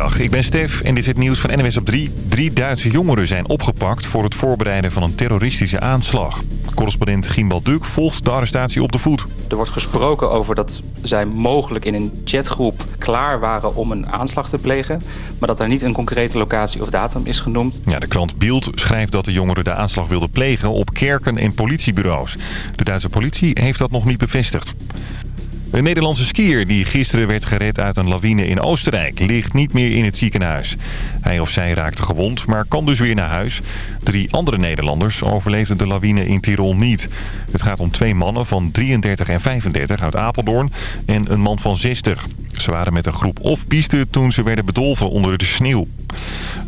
Goedemiddag, ik ben Stef en dit is het nieuws van NWS op 3. Drie Duitse jongeren zijn opgepakt voor het voorbereiden van een terroristische aanslag. Correspondent Gimbal Duk volgt de arrestatie op de voet. Er wordt gesproken over dat zij mogelijk in een chatgroep klaar waren om een aanslag te plegen. Maar dat er niet een concrete locatie of datum is genoemd. Ja, de krant Bild schrijft dat de jongeren de aanslag wilden plegen op kerken en politiebureaus. De Duitse politie heeft dat nog niet bevestigd. Een Nederlandse skier die gisteren werd gered uit een lawine in Oostenrijk... ligt niet meer in het ziekenhuis. Hij of zij raakte gewond, maar kan dus weer naar huis. Drie andere Nederlanders overleefden de lawine in Tirol niet. Het gaat om twee mannen van 33 en 35 uit Apeldoorn en een man van 60. Ze waren met een groep off-piste toen ze werden bedolven onder de sneeuw.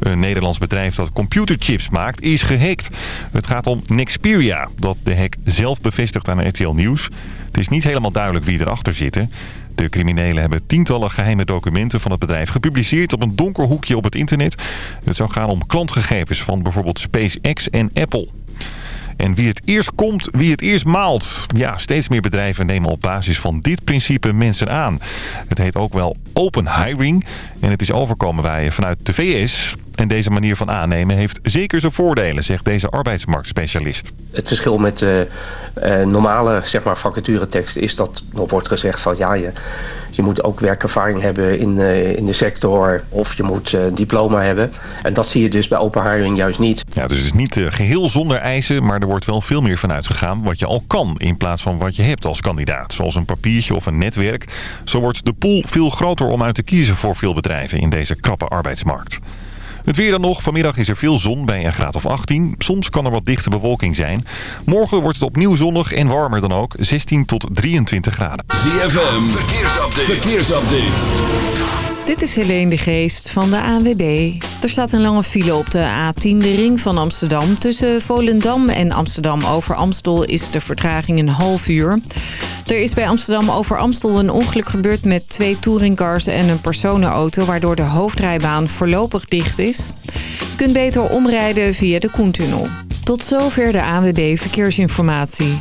Een Nederlands bedrijf dat computerchips maakt is gehackt. Het gaat om Nexperia, dat de hack zelf bevestigt aan RTL Nieuws. Het is niet helemaal duidelijk wie erachter zitten. De criminelen hebben tientallen geheime documenten van het bedrijf gepubliceerd op een donker hoekje op het internet. Het zou gaan om klantgegevens van bijvoorbeeld SpaceX en Apple. En wie het eerst komt, wie het eerst maalt. Ja, steeds meer bedrijven nemen op basis van dit principe mensen aan. Het heet ook wel open hiring. En het is overkomen bij vanuit de VS. En deze manier van aannemen heeft zeker zijn voordelen, zegt deze arbeidsmarktspecialist. Het verschil met de uh, normale zeg maar, vacaturetekst is dat er wordt gezegd van ja, je, je moet ook werkervaring hebben in, uh, in de sector of je moet een diploma hebben. En dat zie je dus bij open hiring juist niet. Ja, dus het is niet geheel zonder eisen, maar er wordt wel veel meer van uitgegaan wat je al kan in plaats van wat je hebt als kandidaat. Zoals een papiertje of een netwerk. Zo wordt de pool veel groter om uit te kiezen voor veel bedrijven in deze krappe arbeidsmarkt. Het weer dan nog. Vanmiddag is er veel zon bij een graad of 18. Soms kan er wat dichte bewolking zijn. Morgen wordt het opnieuw zonnig en warmer dan ook. 16 tot 23 graden. ZFM, verkeersupdate. verkeersupdate. Dit is Helene de Geest van de ANWB. Er staat een lange file op de A10, de ring van Amsterdam. Tussen Volendam en Amsterdam over Amstel is de vertraging een half uur. Er is bij Amsterdam over Amstel een ongeluk gebeurd met twee touringcars en een personenauto... waardoor de hoofdrijbaan voorlopig dicht is. Je kunt beter omrijden via de Koentunnel. Tot zover de ANWB Verkeersinformatie.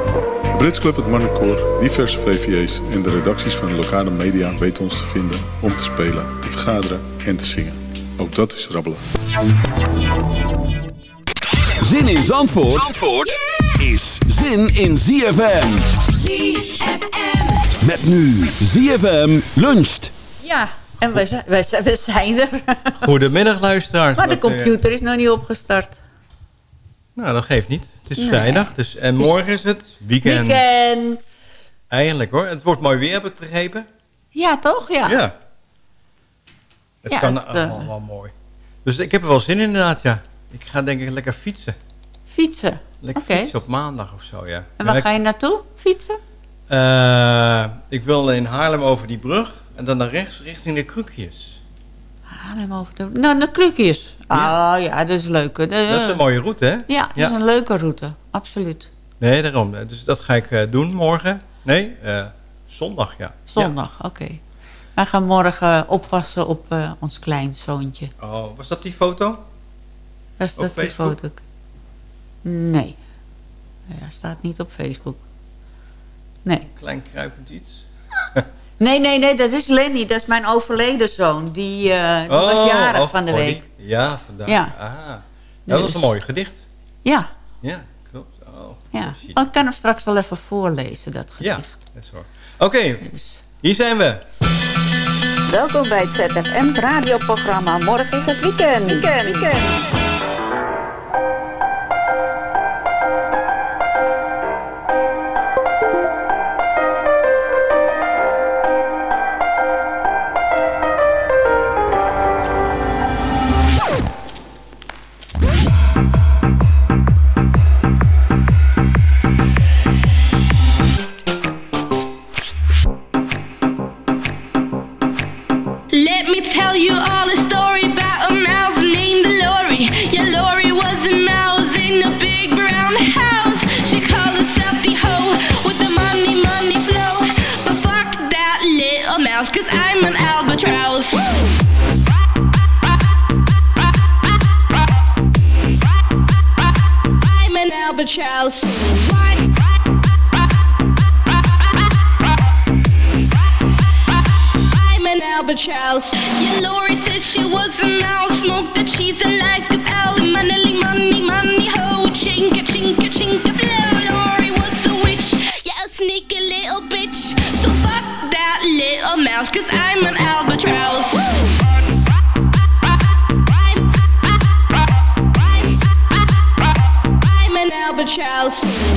De Brits Club, het Marnecoor, diverse VVA's en de redacties van de lokale media weten ons te vinden om te spelen, te vergaderen en te zingen. Ook dat is rabbelen. Zin in Zandvoort, Zandvoort is zin in ZFM. ZFM. Met nu ZFM luncht. Ja, en we, zijn, we, zijn er. Goedemiddag luisteraars. Maar de computer is nog niet opgestart. Nou, dat geeft niet. Het is vrijdag. Dus, en morgen is het weekend. Weekend. Eigenlijk hoor. Het wordt mooi weer, heb ik begrepen. Ja, toch? Ja. Ja. Het kan het, allemaal uh, wel mooi. Dus ik heb er wel zin in inderdaad, ja. Ik ga denk ik lekker fietsen. Fietsen? Lekker fietsen op maandag of zo, ja. En waar ga je naartoe fietsen? Uh, ik wil in Haarlem over die brug en dan naar rechts richting de Krukjes. Haarlem over de... Nou, de Krukjes. Ja. Oh ja, dat is leuk. Dat is een mooie route, hè? Ja, dat is een leuke route. Absoluut. Nee, daarom. Dus dat ga ik uh, doen morgen. Nee, uh, zondag, ja. Zondag, oké. Okay. Wij gaan morgen oppassen op uh, ons kleinzoontje. Oh, was dat die foto? Was dat die foto? Nee. Ja, staat niet op Facebook. Nee. Klein kruipend iets? Nee, nee, nee, dat is Lenny. Dat is mijn overleden zoon. Die, uh, die oh, was jarig van de week. Die, ja, vandaag. Ja. Ah. Dat was een mooi gedicht. Ja. Ja, klopt. Oh, ja. Oh, ik kan hem straks wel even voorlezen, dat gedicht. Ja, dat is waar. Oké, okay, dus. hier zijn we. Welkom bij het ZFM radioprogramma. Morgen is het weekend. Weekend, weekend. house.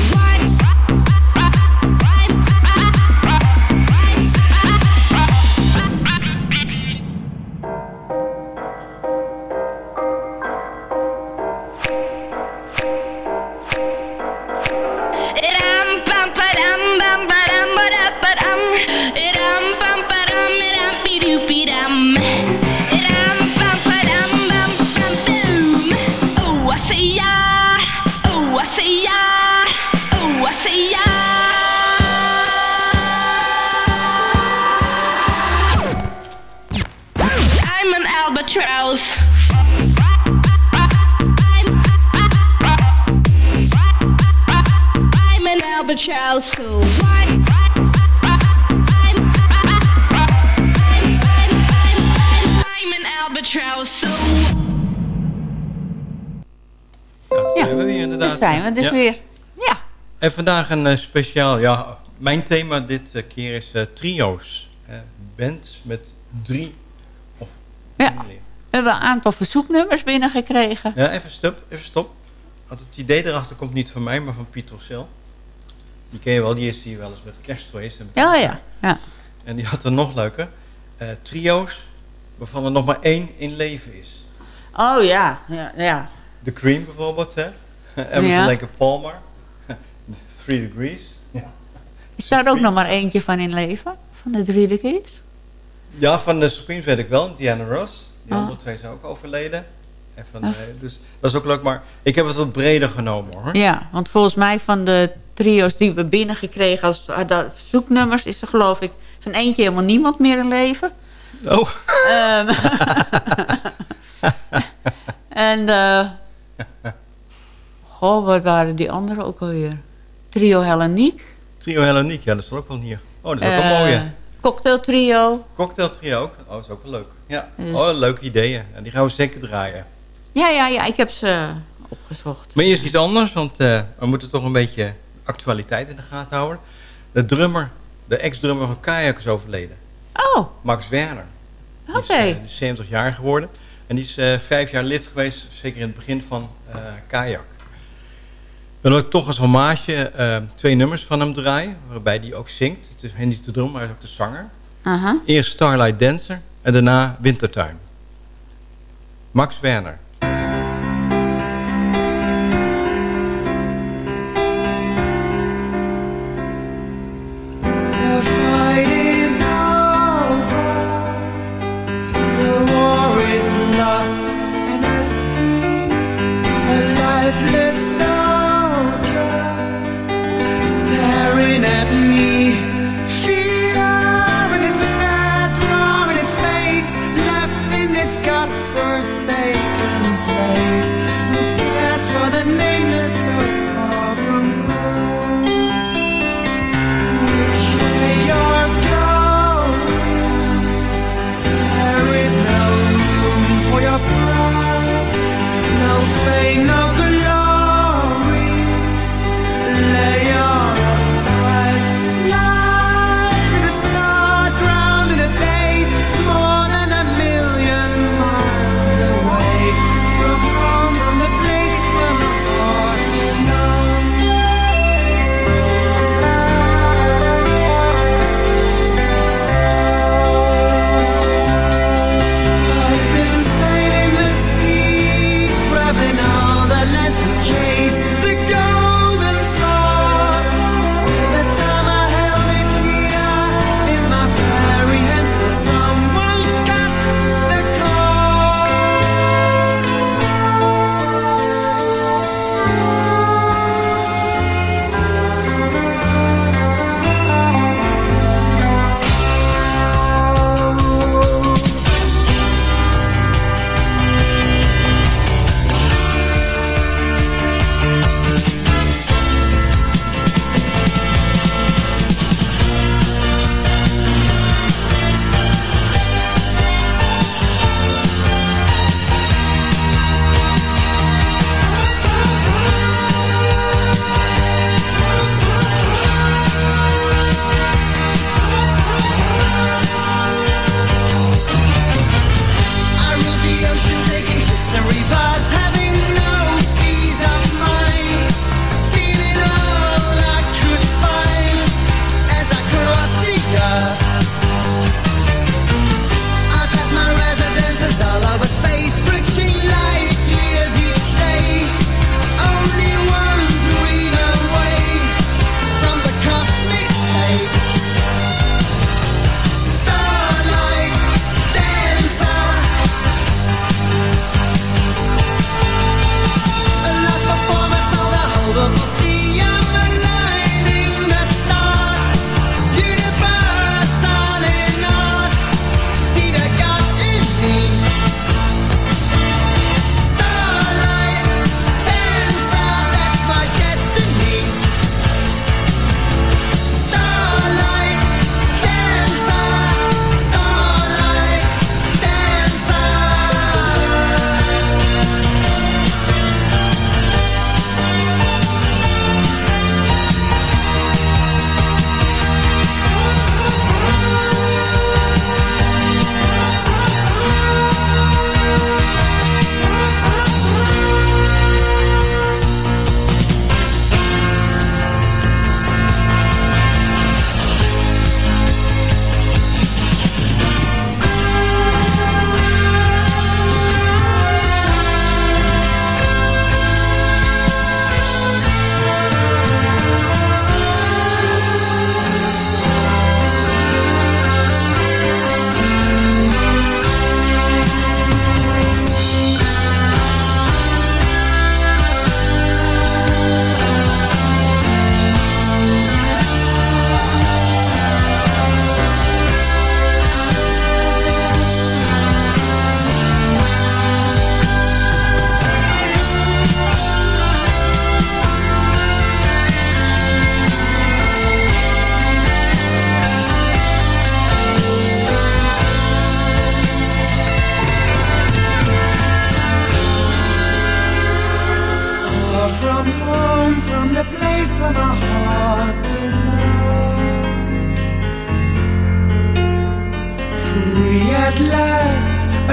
Vandaag een eh, speciaal, ja, mijn thema dit eh, keer is eh, trio's. Bands met drie of Ja. meer. We hebben een aantal verzoeknummers binnengekregen. Ja, even stop, even stop. Want het idee erachter komt niet van mij, maar van Pieter Cel. Die ken je wel, die is hier wel eens met kerst geweest. en Ja, ja. ja. En die had er nog leuker. Trio's, waarvan er nog maar één in leven is. Oh ja, ja, ja. The Cream bijvoorbeeld, hè? Emerson Ja. Palmer. Three Degrees. Ja. Is daar ook nog maar eentje van in leven? Van de drie de Kings? Ja, van de Supremes weet ik wel. Diana Ross. Die Ah. andere twee zijn ook overleden. En van, Ah. eh, dus dat is ook leuk, maar ik heb het wat breder genomen hoor. Ja, want volgens mij van de trio's die we binnengekregen als de verzoeknummers... is er geloof ik van eentje helemaal niemand meer in leven. Oh. Ehm, en... eh goh, wat waren die anderen ook alweer? Trio Helleniek. Trio Helleniek, ja, dat is ook wel hier. Oh, dat is ook Eh, een mooie. Cocktail Trio. Cocktail trio ook. Oh, dat is ook wel leuk. Ja, Dus- oh, leuke ideeën. En die gaan we zeker draaien. Ja, ja, ja, ik heb ze opgezocht. Maar eerst iets anders, want eh, we moeten toch een beetje actualiteit in de gaten houden. De drummer, de ex-drummer van Kayak is overleden. Oh, Max Werner. Oké. is, eh, die is 70 jaar geworden. En die is eh, vijf jaar lid geweest, zeker in het begin van eh Kayak. Ik wil ook toch als hommage eh, twee nummers van hem draaien, waarbij hij ook zingt. Het is hij niet de drummer, maar hij is ook de zanger. Eerst Starlight Dancer en daarna Wintertime. Max Werner.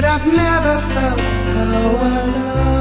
But I've never felt so alone.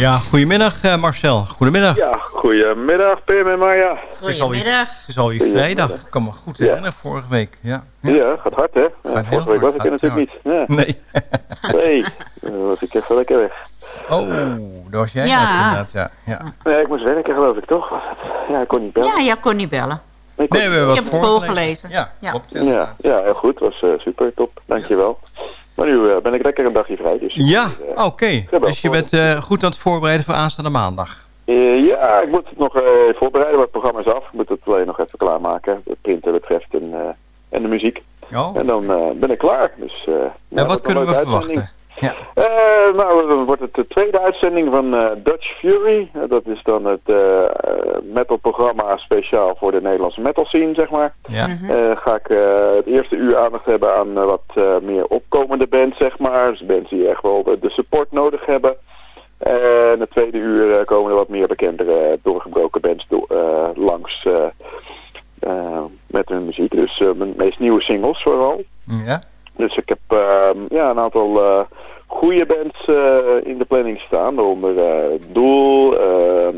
Ja, goedemiddag eh, Marcel. Goedemiddag. Ja, goedemiddag Pim en Marja. Het is alweer, het is alweer vrijdag. Ik kan me goed herinneren, vorige week. Ja, Ja, gaat hard hè. Ja, Gaat vorige week was ik er natuurlijk niet. Ja. Nee. Nee, dan was ik even lekker weg. Oh, daar was jij Ja. inderdaad, ja. ja. Nee, ik moest werken geloof ik toch? Ja, ik kon niet bellen. Ja, jij kon niet bellen. Nee, Nee, we hebben Ik heb het voorgelezen. Ja, Ja. klopt. Ja, ja, heel goed. was eh, super, top. Dankjewel. Maar nu eh, ben ik lekker een dagje vrij. Dus, Ja, eh, oké. Dus je bent eh, goed aan het voorbereiden voor aanstaande maandag. ja, ik moet het nog voorbereiden, wat het programma is af. Ik moet het alleen nog even klaarmaken, wat printen betreft en, en de muziek. Oh. En dan ben ik klaar. Dus, nou, En wat kunnen we verwachten? Ja. Eh, nou, dan wordt het de tweede uitzending van eh, Dutch Fury. Eh, dat is dan het metalprogramma speciaal voor de Nederlandse metal scene, zeg maar. Ja. Eh, ga ik eh, het eerste uur aandacht hebben aan wat eh, meer opkomende bands, zeg maar. Dus bands die echt wel de, de support nodig hebben. En het tweede uur eh, komen er wat meer bekendere doorgebroken bands do- eh, langs met hun muziek. Dus mijn meest nieuwe singles vooral. Ja. Dus ik heb ehm, ja, een aantal eh goede bands eh, in de planning staan. Waaronder eh, Doel, ehm,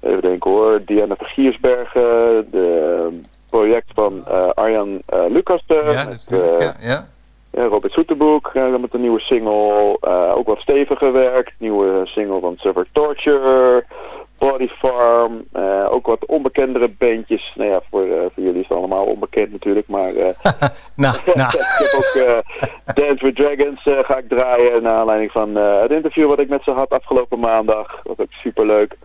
even denken hoor, Diana Vergiersbergen, de project van Arjan Lucas. Ja, natuurlijk. Ja, ja. ja, Robert Soeterboek met een nieuwe single. ook wat steviger werk. Nieuwe single van Silver Torture. Body Farm. eh, ook wat onbekendere bandjes. Nou ja, voor, eh, voor jullie is het allemaal onbekend natuurlijk. Maar eh, Nou, nou. ik heb ook Dance with Dragons ga ik draaien. Naar aanleiding van het interview wat ik met ze had afgelopen maandag. Dat was ook super leuk.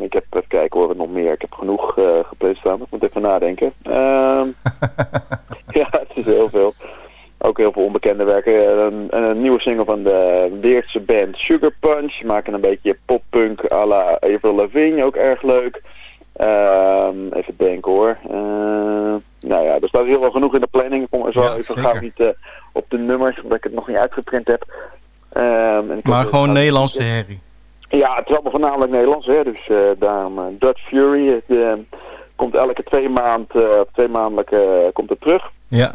ik heb even kijken hoor, nog meer. Ik heb genoeg gepland staan. Ik moet even nadenken. Ehm, ja, het is heel veel. Ook heel veel onbekende werken. Een, een nieuwe single van de Weertse band Sugar Punch. Maken een beetje poppunk à la Avril Lavigne. Ook erg leuk. Ehm, even denken hoor. Eh, nou ja, er staat heel wel genoeg in de planning. Ik kom er zo Ja, even niet eh, op de nummers, omdat ik het nog niet uitgeprint heb. Ehm, en ik Maar gewoon Nederlandse herrie. ja, het is allemaal voornamelijk Nederlands, hè. Dus eh, daarom eh, Dutch Fury. Het eh, komt elke twee maand, eh, twee maandelijk eh, komt het terug. Ja.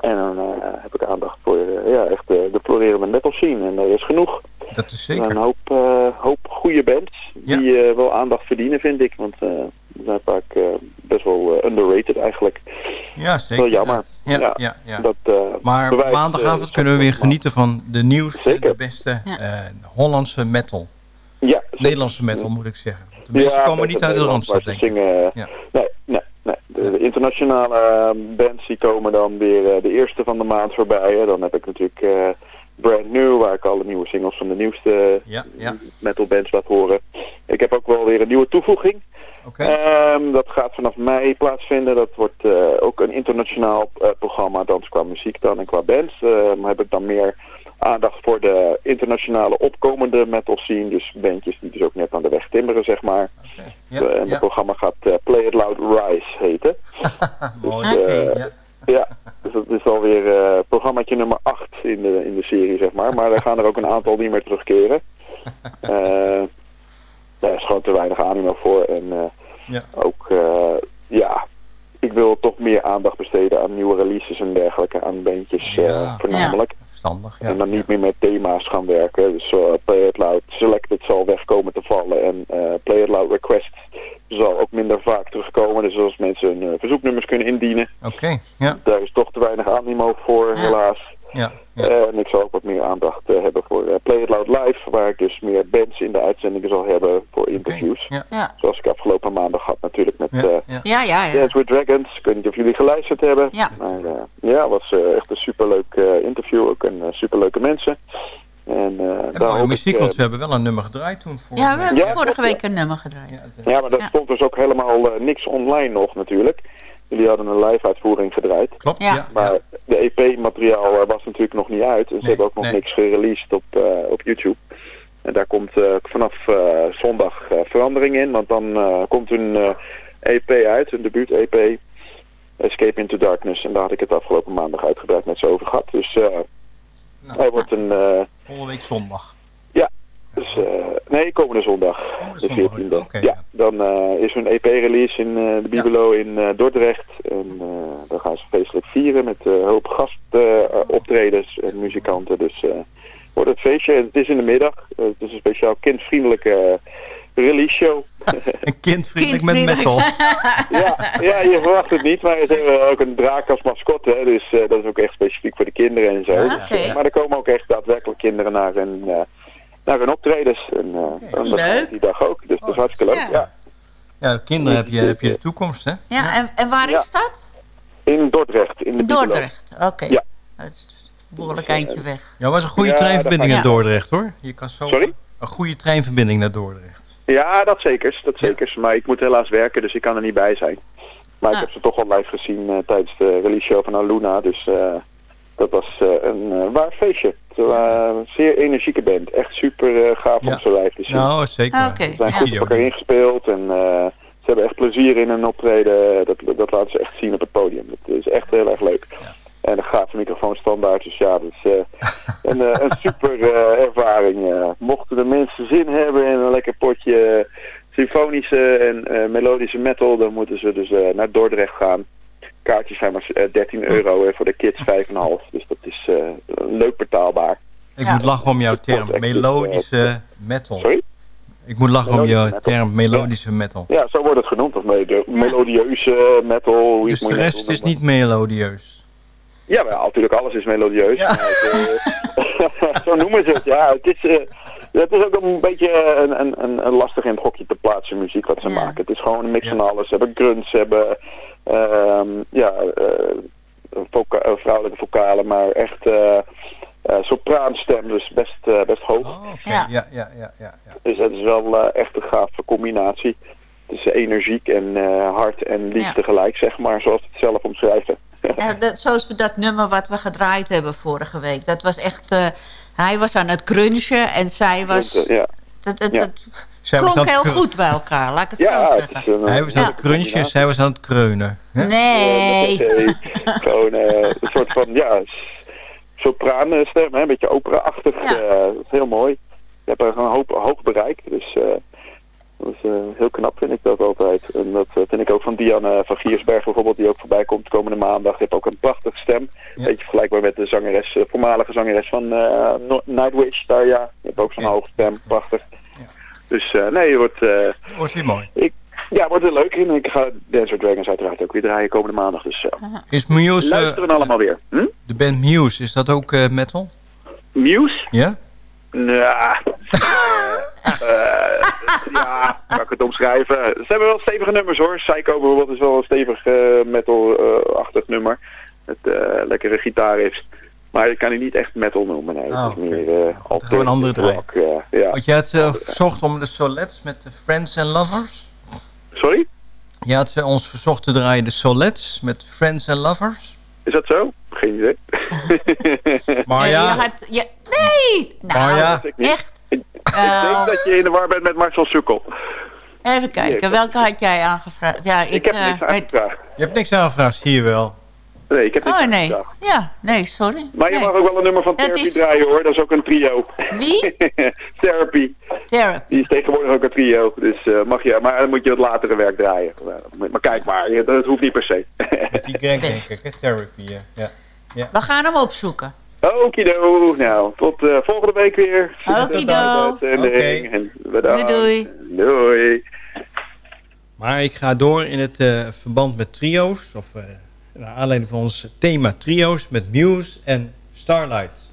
En dan eh, heb ik aandacht voor eh, ja, echt eh, de florerende metal scene. En er is genoeg. Dat is Er zeker. een hoop, eh, hoop goede bands die eh, wel aandacht verdienen, vind ik. Want eh die zijn vaak eh, best wel underrated eigenlijk. Ja, zeker. Wel jammer. Ja, ja, ja. Dat, eh, Maar bewijst, maandagavond kunnen we weer genieten van de nieuwste en de beste Ja. eh, Hollandse metal. Ja. Nederlandse metal moet ik zeggen. De meeste Ja, komen dat niet uit de Randstad, denk ik. zingen, Ja. Nee, nee, nee. De, internationale eh, bands die komen dan weer eh, de eerste van de maand voorbij. Hè. Dan heb ik natuurlijk eh, Brand New, waar ik alle nieuwe singles van de nieuwste Ja, ja. metal bands laat horen. Ik heb ook wel weer een nieuwe toevoeging. Ehm, dat gaat vanaf mei plaatsvinden. Dat wordt eh, ook een internationaal eh, programma, dan qua muziek dan en qua bands. Ehm heb ik dan meer aandacht voor de internationale opkomende metal scene. Dus bandjes die dus ook net aan de weg timmeren, zeg maar. Ja, Eh, en ja. het programma gaat eh, Play It Loud Rise heten. Mooi. Dus, Oké, eh, ja. ja, dus dat is alweer eh programmaatje nummer 8 in de, in de serie, zeg maar. Maar er gaan er ook een aantal niet meer terugkeren. Eh daar is gewoon te weinig animo voor. En eh, Ja. ook, eh, ja, ik wil toch meer aandacht besteden aan nieuwe releases en dergelijke. Aan bandjes eh, voornamelijk. Verstandig, ja. En dan niet meer met thema's gaan werken. Dus eh, Play It Loud Selected zal wegkomen te vallen. En eh, Play It Loud Request zal ook minder vaak terugkomen. Dus als mensen hun eh, verzoeknummers kunnen indienen. Oké, ja. Daar is toch te weinig animo voor, helaas. Ja. Eh, en ik zal ook wat meer aandacht eh, hebben voor eh, Play It Loud Live. Waar ik dus meer bands in de uitzendingen zal hebben voor interviews. Ja. Ja. Zoals ik afgelopen maandag had natuurlijk met Ja, eh, ja. Ja, ja, ja. Dance with Dragons. Ik weet niet of jullie geluisterd hebben. Ja. Maar eh, ja, het was echt een superleuk eh, interview. Ook een superleuke mensen. En, eh En daar mooie muziek, ik, want we hebben wel een nummer gedraaid toen. Voor Ja, we hebben Ja, vorige week een nummer gedraaid. ja, maar dat Ja. stond dus ook helemaal eh, niks online nog natuurlijk. Jullie hadden een live uitvoering gedraaid. Klopt, Ja. ja. Maar de EP-materiaal eh, was natuurlijk nog niet uit. Dus ze hebben ook nog nee. niks gereleased op, eh, op YouTube. En daar komt eh, vanaf eh, zondag eh, verandering in. Want dan eh, komt hun eh, EP uit, hun debuut-EP. Escape into Darkness. En daar had ik het afgelopen maandag uitgebreid met ze over gehad. Dus eh Nou, hij wordt een... eh, volgende week zondag. Dus, eh, nee, komende zondag, de zondag, 14e. oké, ja, dan eh, is hun EP-release in eh, de Bibelo in eh, Dordrecht. En eh, dan gaan ze feestelijk vieren met een hoop gastoptredens en muzikanten. Dus eh wordt het feestje. En het is in de middag. Het is een speciaal kindvriendelijke release show. Een kindvriendelijk met metal. ja, ja, je verwacht het niet, maar ze hebben ook een draak als mascotte. hè, Dus eh, dat is ook echt specifiek voor de kinderen en zo. Ah, Dus, oké. maar er komen ook echt daadwerkelijk kinderen naar eh, naar hun optredens. En, eh, dat Leuk. die dag ook. Dus dat is hartstikke leuk. Ja. Ja. Ja, kinderen heb je, heb je de toekomst, hè? Ja, en, en waar is dat? In Dordrecht. In, de. Dordrecht. Oké. Ja. Dat is een behoorlijk eindje weg. Ja, was een goede Ja, treinverbinding naar Dordrecht, hoor. Je kan zo Sorry? Een goede treinverbinding naar Dordrecht. Ja, dat zeker. Dat zeker. Maar ik moet helaas werken, dus ik kan er niet bij zijn. Maar ik Ah. heb ze toch al live gezien eh, tijdens de release show van Aluna. Dus eh, dat was eh, een eh, waar feestje. Het was een zeer energieke band. Echt super eh, gaaf om zo live te zien. Nou, zeker. Ah, Oké. Ze zijn ja. goed op elkaar ingespeeld en eh, ze hebben echt plezier in hun optreden. Dat, dat laten ze echt zien op het podium. Dat is echt heel erg leuk. En een gave microfoon standaard. Dus ja, dat is eh, een, eh, een super eh, ervaring. mochten de mensen zin hebben in een lekker potje symfonische en eh, melodische metal, dan moeten ze dus eh, naar Dordrecht gaan. Kaartjes zijn maar eh, 13 euro en voor de kids 5,5. Dus dat is eh, leuk betaalbaar. Ik Ja. moet lachen om jouw term, melodische metal. Sorry? Ik moet lachen om jouw metal. term, melodische metal. Ja, zo wordt het genoemd. Of melo- melodieuze metal. Dus het de rest is niet melodieus. Ja, maar natuurlijk alles is melodieus. Maar het, eh, zo noemen ze het, ja. Het is, eh, het is ook een beetje een, een, een, een lastig in het hokje te plaatsen muziek wat ze Ja. maken. Het is gewoon een mix Ja. van alles. Ze hebben grunts, ze hebben ehm, ja, eh, voca- eh, vrouwelijke vocalen, maar echt eh eh, sopraanstem, dus best, eh, best hoog. Oh. Ja. Ja, ja, ja, ja. ja. Dus dat is wel eh, echt een gave combinatie. Het is energiek en eh, hard en lief Ja. tegelijk, zeg maar, zoals het zelf omschrijft. Ja, dat, zoals we dat nummer wat we gedraaid hebben vorige week. Dat was echt... eh, hij was aan het crunchen en zij was... Ja, Dat, dat, Ja. dat Zij was klonk heel goed bij elkaar, laat ik het ja zo het zeggen. is een, Hij was aan het crunchen, zij was aan het kreunen. hè? Nee. Nee, gewoon eh, een soort van, ja, sopraanstem, een beetje opera-achtig. Ja. eh, dat is heel mooi. Je hebt er een hoop, hoog bereik, dus eh, dat is eh, heel knap vind ik dat altijd. En dat eh, vind ik ook van Diane van Giersberg bijvoorbeeld, die ook voorbij komt komende maandag. Die heeft ook een prachtige stem. Ja. Beetje vergelijkbaar met de zangeres, eh, voormalige zangeres van eh, No- Nightwish, daar ja. Die heeft ook zo'n Ja. hoge stem, prachtig. Dus eh, nee, het wordt... eh, Wordt weer mooi. ja, het wordt er leuk. En ik ga Dance with Dragons uiteraard ook weer draaien komende maandag. Dus uh, Is Muse, luisteren allemaal weer. Hm? de band Muse, is dat ook eh, metal? Muse? Ja? Ja. Eh, ja, kan ik het omschrijven? Ze hebben wel stevige nummers hoor. Psycho bijvoorbeeld is wel een stevig eh, metal-achtig nummer. Het eh, lekkere gitaar heeft. Maar ik kan die niet echt metal noemen. Nee. Het is oké. meer uh, gewoon een andere draai. rock. ja, ja. Want je had eh, verzocht om de Solets met de Friends and Lovers. Sorry? Je had eh, ons verzocht te draaien de Solets met Friends and Lovers. Is dat zo? Geen idee. Maar Nee, ja, je had, je, nee! Nou, Maar ja. Ik Ik denk dat je in de war bent met Marcel Sukkel. even kijken, welke had jij aangevraagd? Ja, ik, Ik heb eh, niks weet- aangevraagd. je hebt niks aangevraagd, zie je wel. Nee, ik heb niks Oh, nee. aangevraagd. Ja, nee, sorry. Maar je mag ook wel een nummer van Dat Therapy is- draaien hoor, dat is ook een trio. Wie? Therapy, Therapy. die is tegenwoordig ook een trio, dus eh, mag je, maar dan moet je het latere werk draaien. Maar, maar kijk maar, dat hoeft niet per se. Met die Greg, denk ik, hè? Therapy. ja. ja. We gaan hem opzoeken. Okido, nou, tot eh, volgende week weer. Okido. Oké. En bedankt. Doei, Doei. Maar ik ga door in het eh, verband met trio's. Of eh, naar aanleiding van ons thema trio's met Muse en Starlight.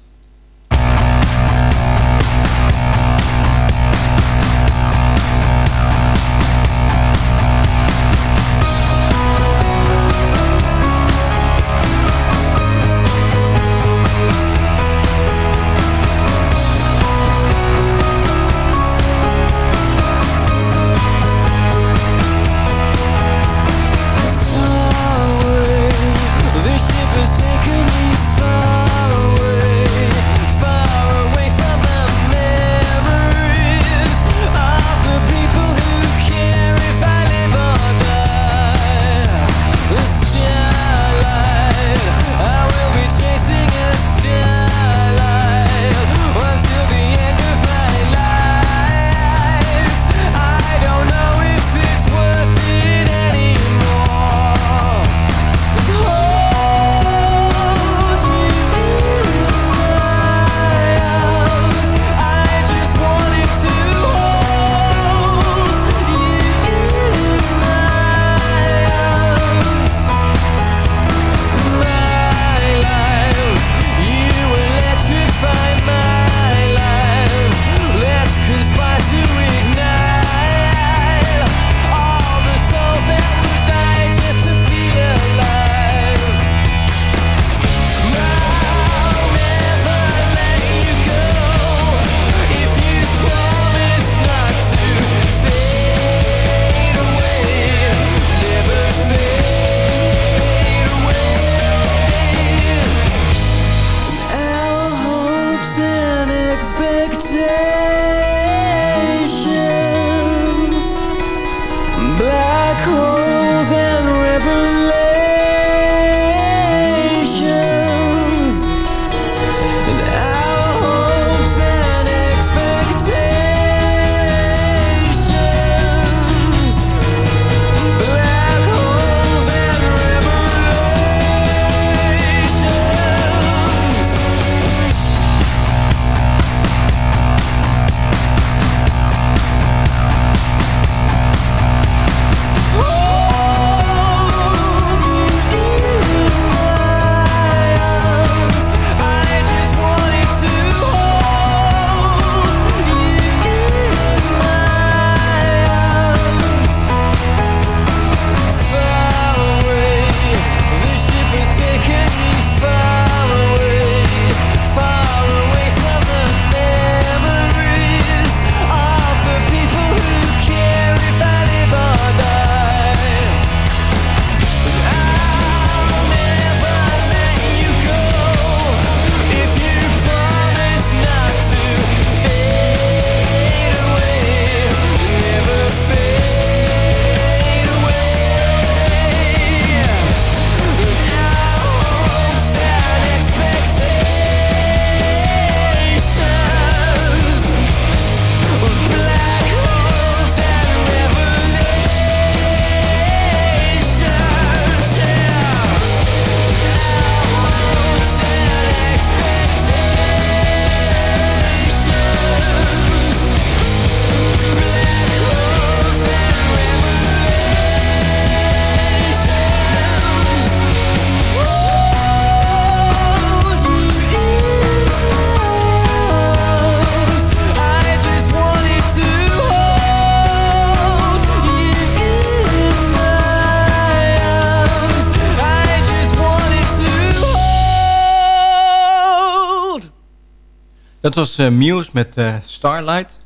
Dat was eh, Muse met eh, Starlight.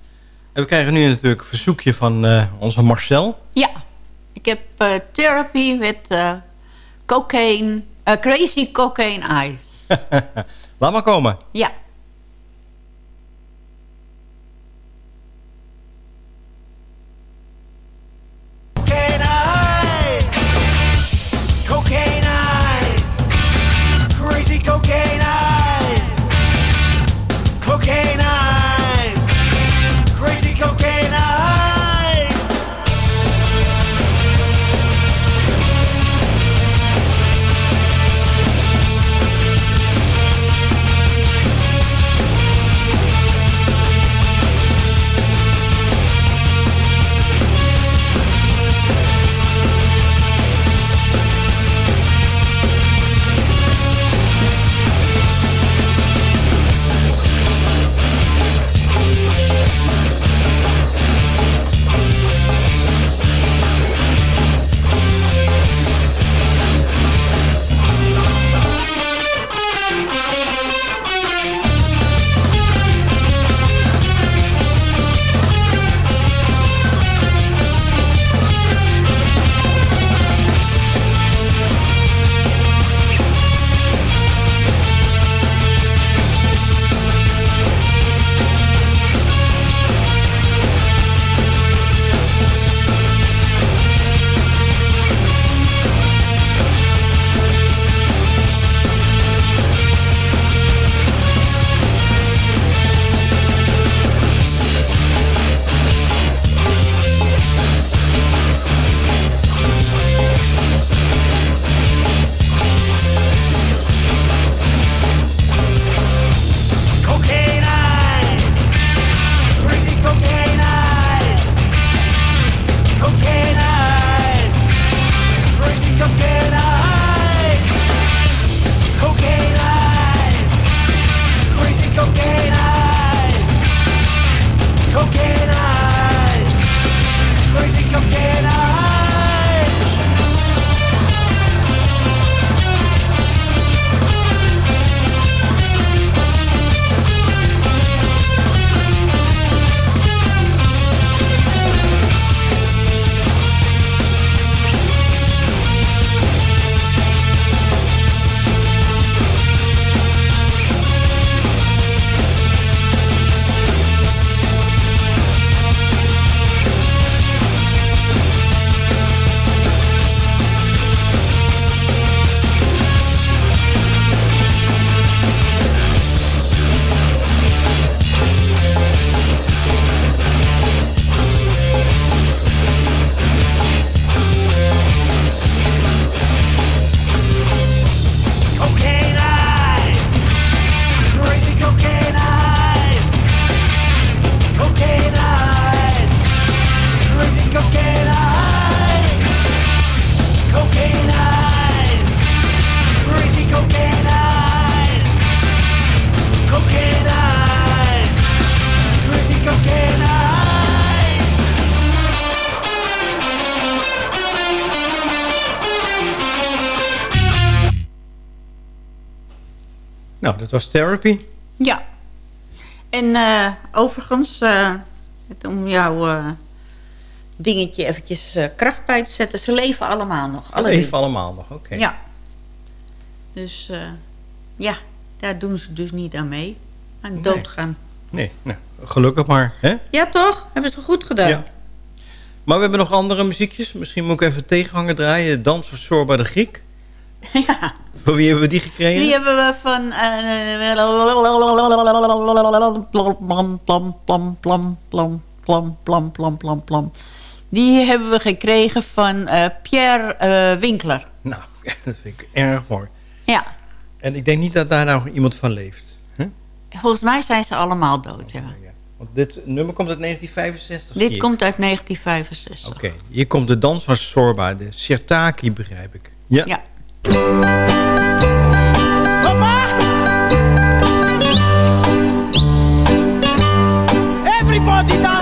En we krijgen nu natuurlijk een verzoekje van eh, onze Marcel. Ja, ik heb therapy met cocaine, crazy cocaine eyes. Laat maar komen. Ja. Dat was Therapy. Ja. En eh, overigens, eh, om jouw eh, dingetje eventjes kracht bij te zetten. Ze leven allemaal nog. Alle Even drie. allemaal nog, oké. Ja. Dus ja, daar doen ze dus niet aan mee. Aan Nee. doodgaan. Nee, nou, gelukkig maar. Hè? Ja toch? Hebben ze goed gedaan. Ja. Maar we hebben nog andere muziekjes. Misschien moet ik even tegenhanger draaien. Dans van Sorba de Griek. Ja. Voor wie hebben we die gekregen? Die hebben we van... eh, Plam, plam, plam, plam, plam, plam, plam, plam, plam, plam. Die hebben we gekregen van eh, Pierre eh, Winkler. Nou, dat vind ik erg mooi. Ja. En ik denk niet dat daar nou iemand van leeft. Hè? Volgens mij zijn ze allemaal dood, ja. Want dit nummer komt uit 1965. zie Dit komt uit 1965. Oké, hier komt de dans van Sorba, de Sirtaki begrijp ik. Ja. Ja. Mama Everybody!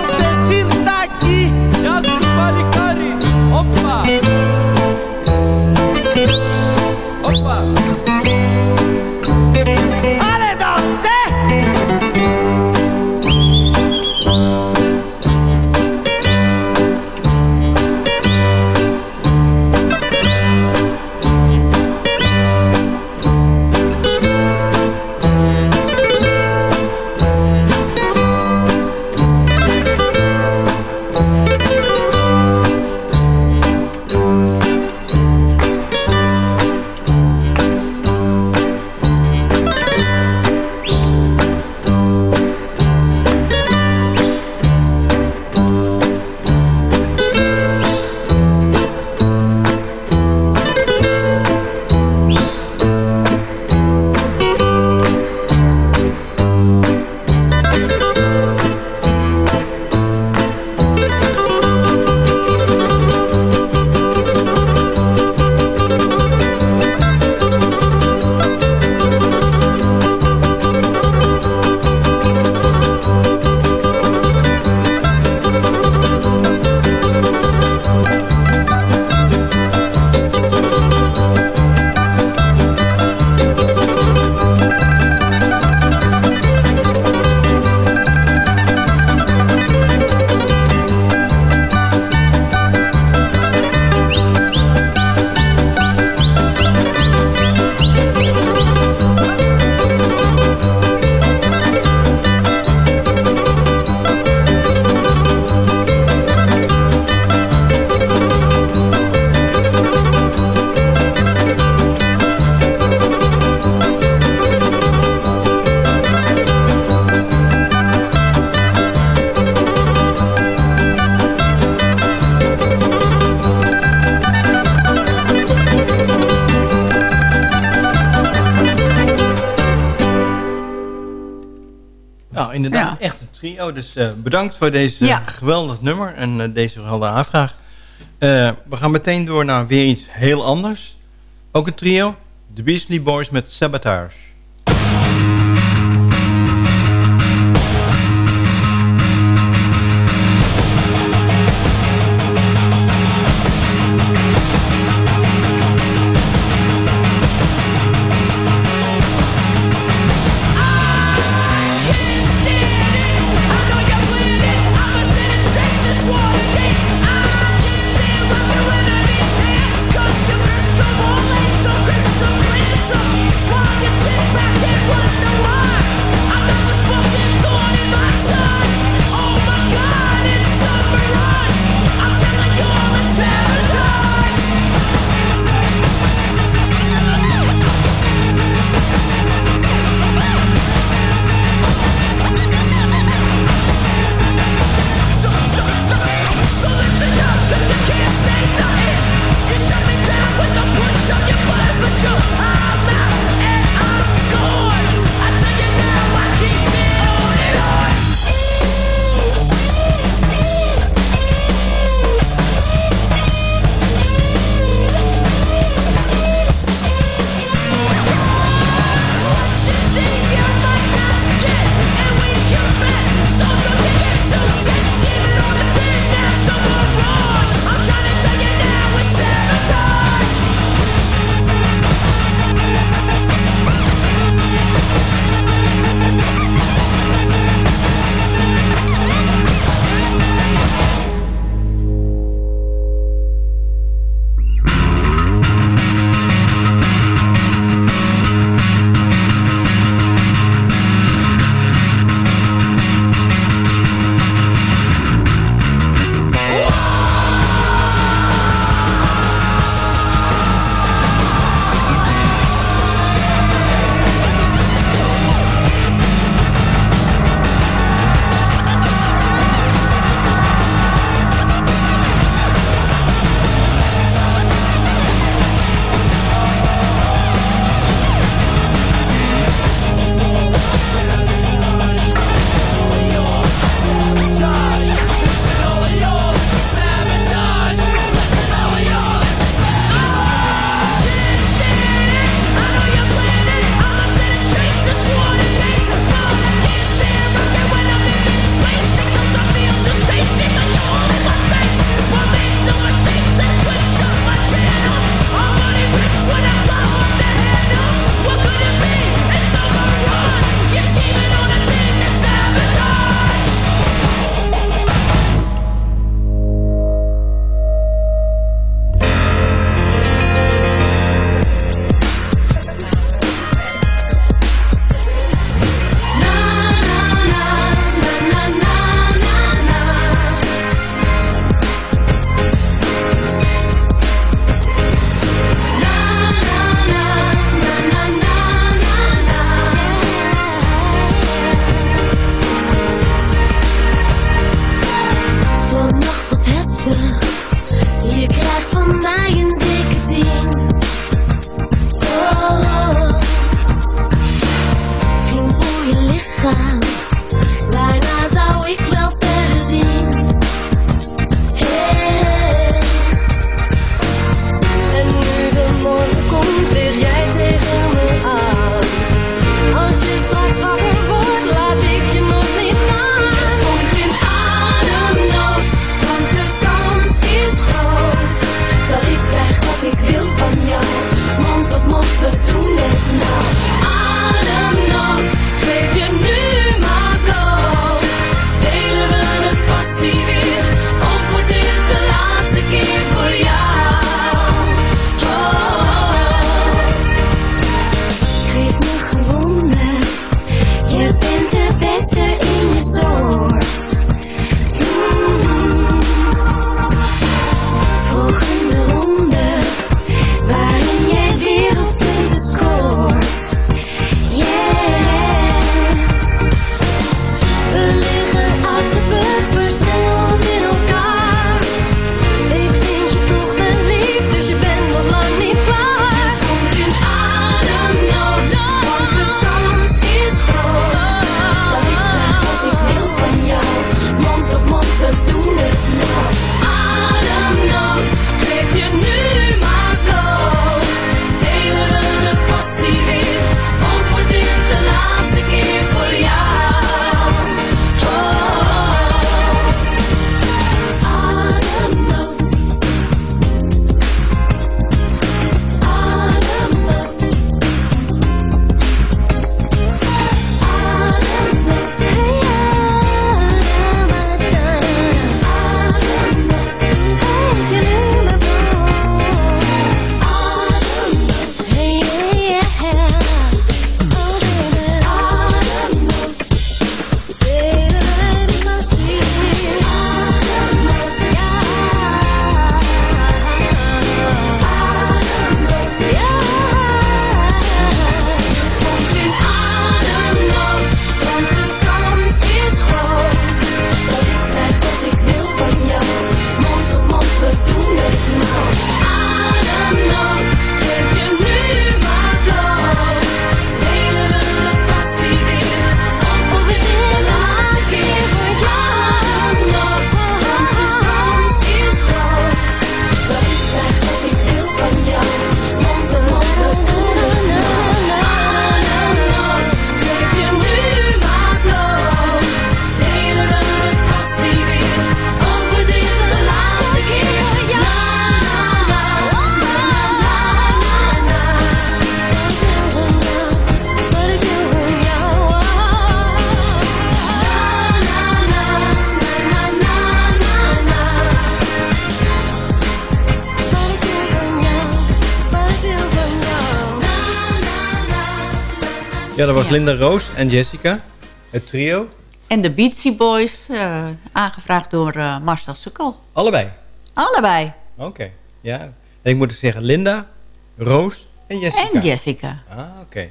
Trio. Dus eh, bedankt voor deze Ja. geweldig nummer en eh, deze geweldige aanvraag. Eh, we gaan meteen door naar weer iets heel anders. Ook een trio. The Beasley Boys met Sabotage. Ja. Linda Roos en Jessica, het trio. En de Beatsy Boys, eh, aangevraagd door eh, Marcel Sukkel. Allebei. Allebei. Oké, ja. En ik moet zeggen Linda, Roos en Jessica. En Jessica. Ah, oké.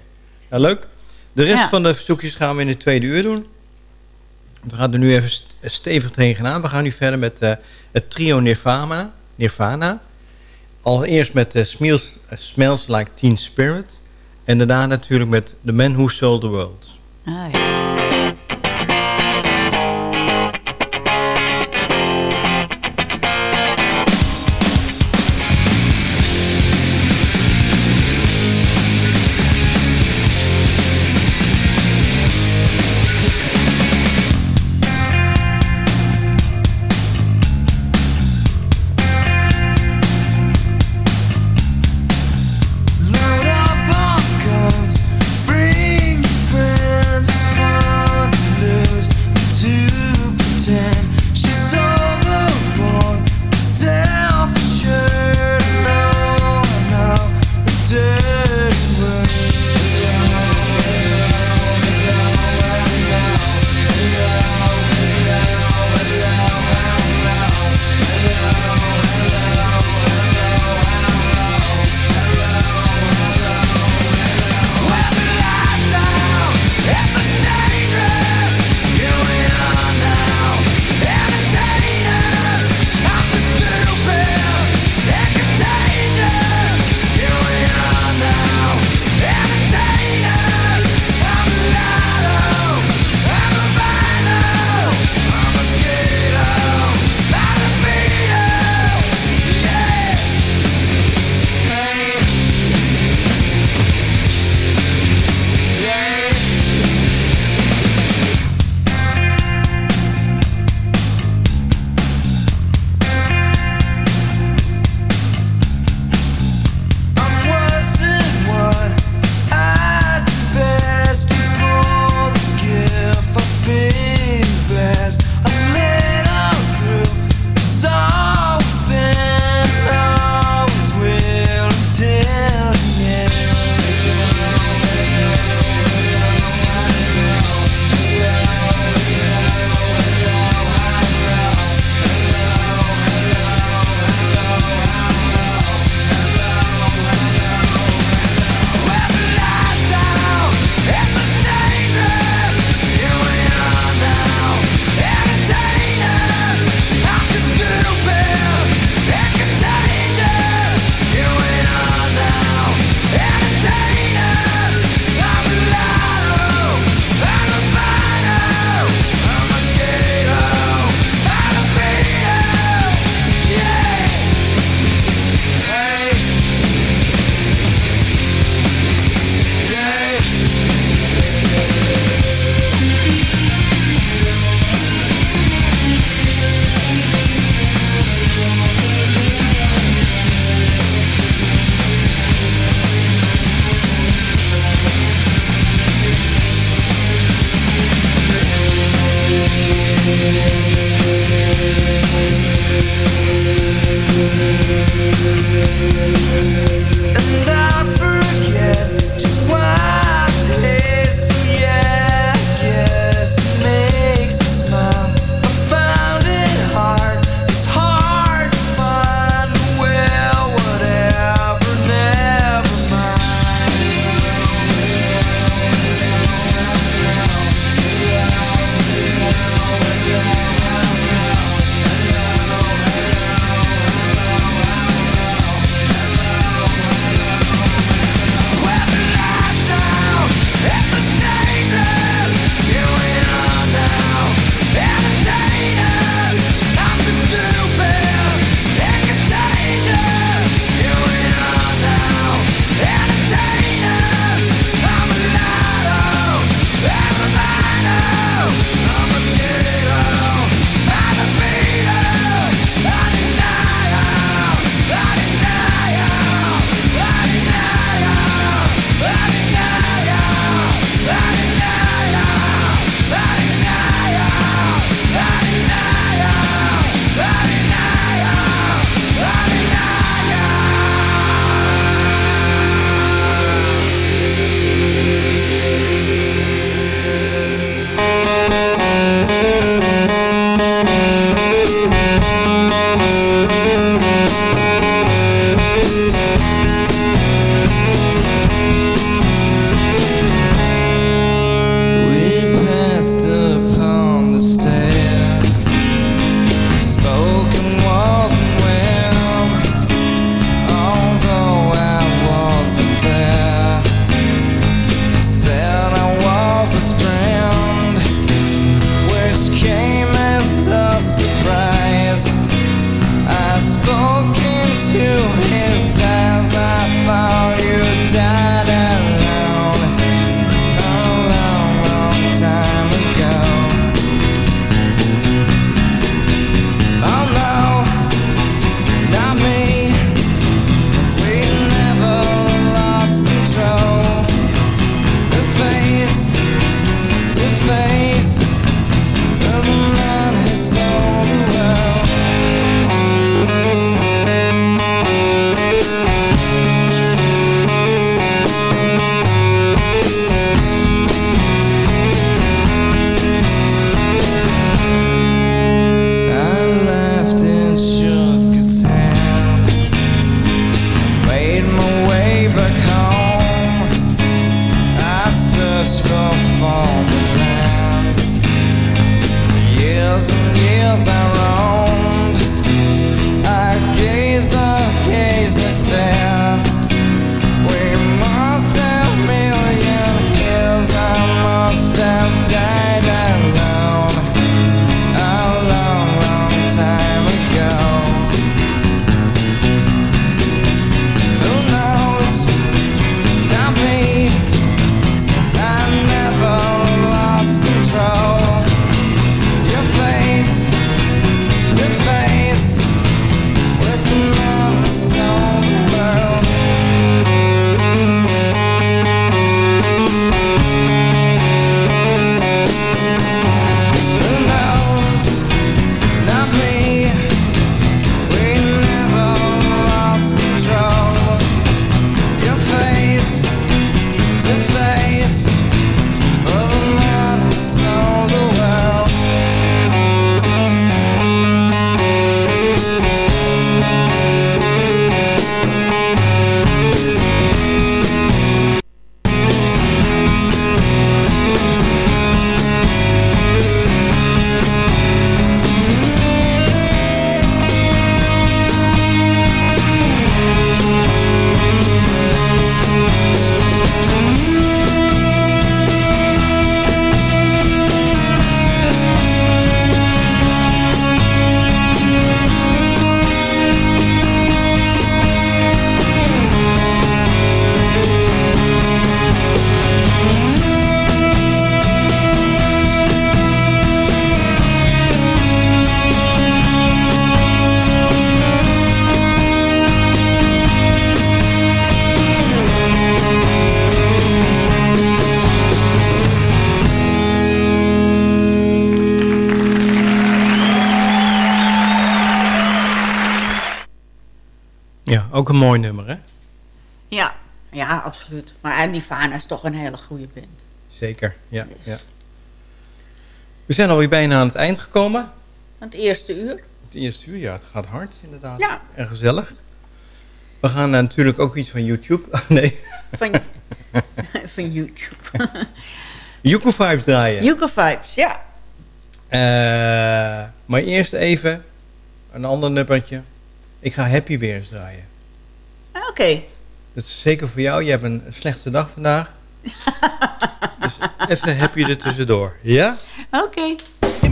Nou, leuk. De rest Ja. van de verzoekjes gaan we in de tweede uur doen. We gaan er nu even st- stevig tegenaan. We gaan nu verder met eh, het trio Nirvana. Nirvana. Allereerst met Smells, Smells Like Teen Spirit. En daarna natuurlijk met The Man Who Sold the World. Ah. Ook een mooi nummer, hè? Ja, ja, absoluut. Maar en Nirvana is toch een hele goede band. Zeker, ja. ja. We zijn alweer bijna aan het eind gekomen. Het eerste uur. Het eerste uur, ja, het gaat hard inderdaad. Ja. En gezellig. We gaan natuurlijk ook iets van YouTube... Oh, nee. Van, van YouTube. Yuko Vibes draaien. Yuka Vibes, ja. Eh, maar eerst even een ander nummertje. Ik ga Happy weer eens draaien. Oké. Dat is zeker voor jou. Je hebt een slechte dag vandaag. dus even happy er tussendoor. Ja? Oké. It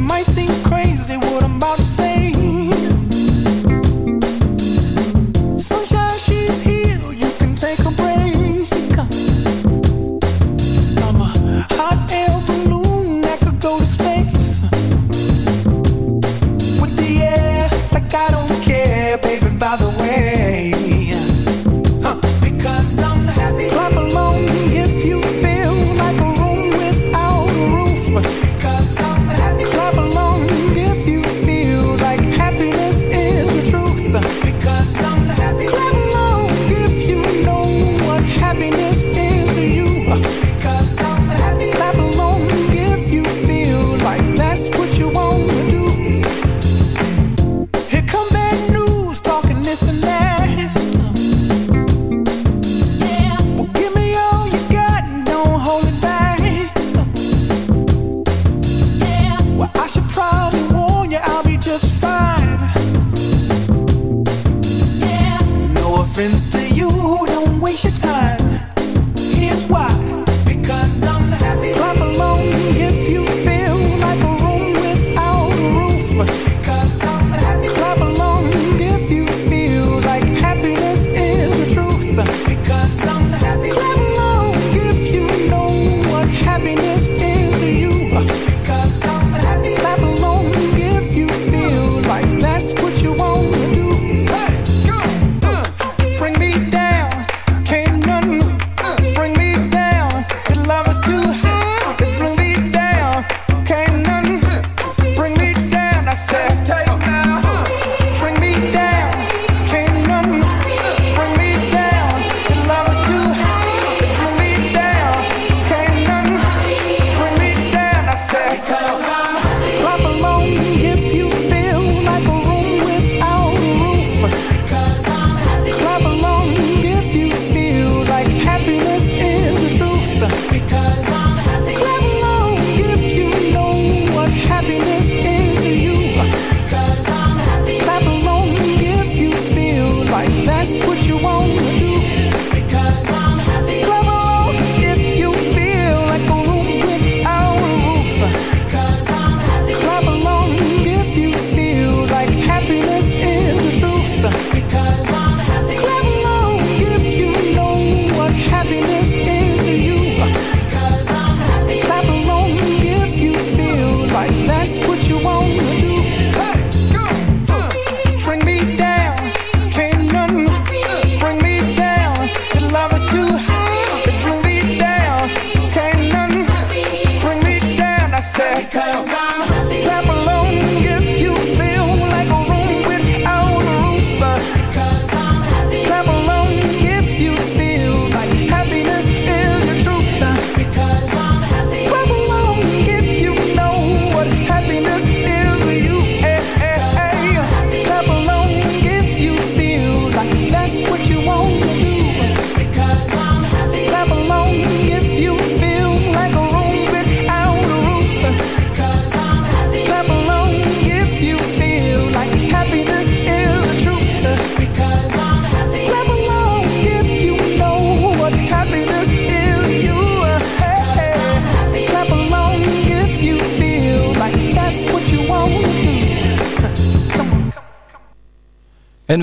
Mr. Man.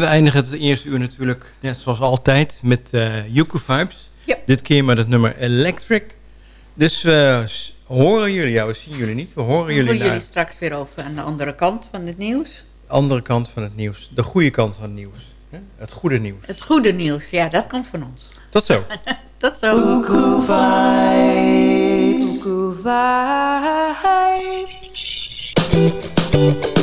We eindigen het eerste uur natuurlijk, net zoals altijd, met uh, Yuku Vibes. Dit keer met het nummer Electric. Dus we horen jullie, ja, we zien jullie niet. We horen We jullie jullie straks weer over aan de andere kant van het nieuws. de andere kant van het nieuws. De goede kant van het nieuws. Hè? Het goede nieuws. Het goede nieuws, ja, dat komt van ons. Tot zo. Tot zo. vibes. Tot